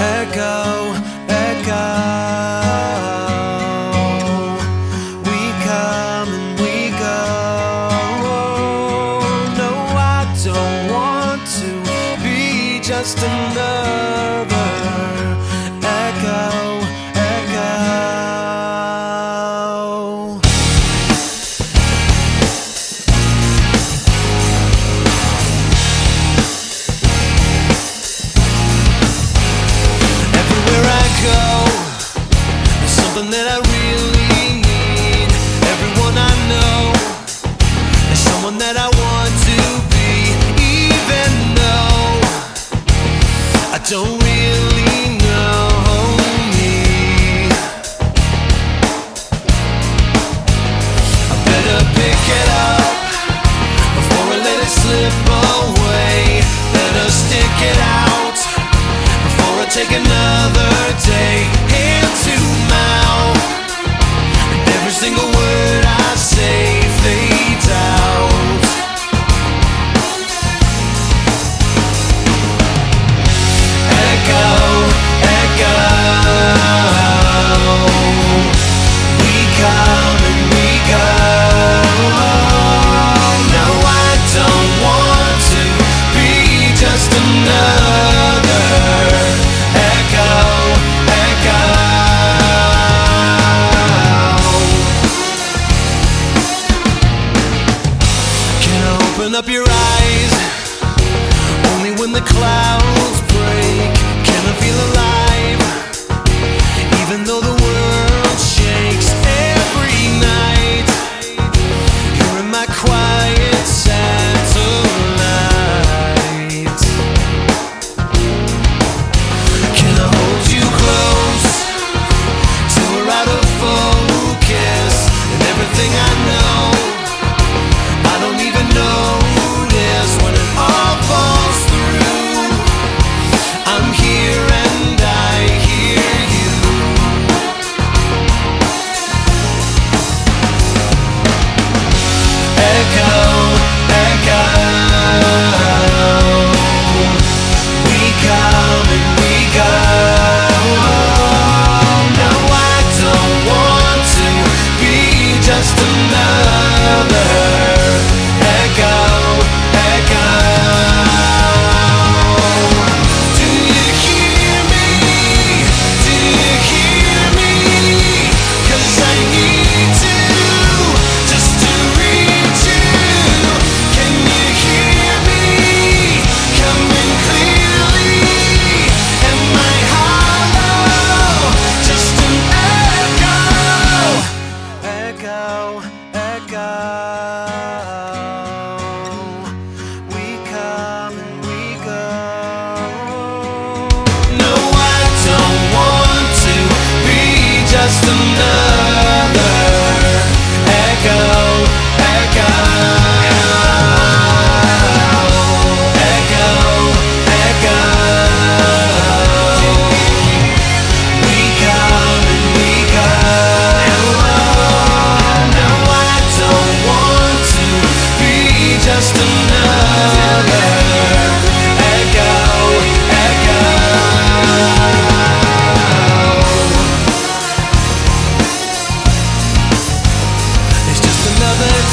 echo everyone that I really need, everyone I know, is someone that I Open up your eyes. Only when the clouds break can I feel alive.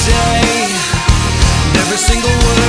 day. Every single word.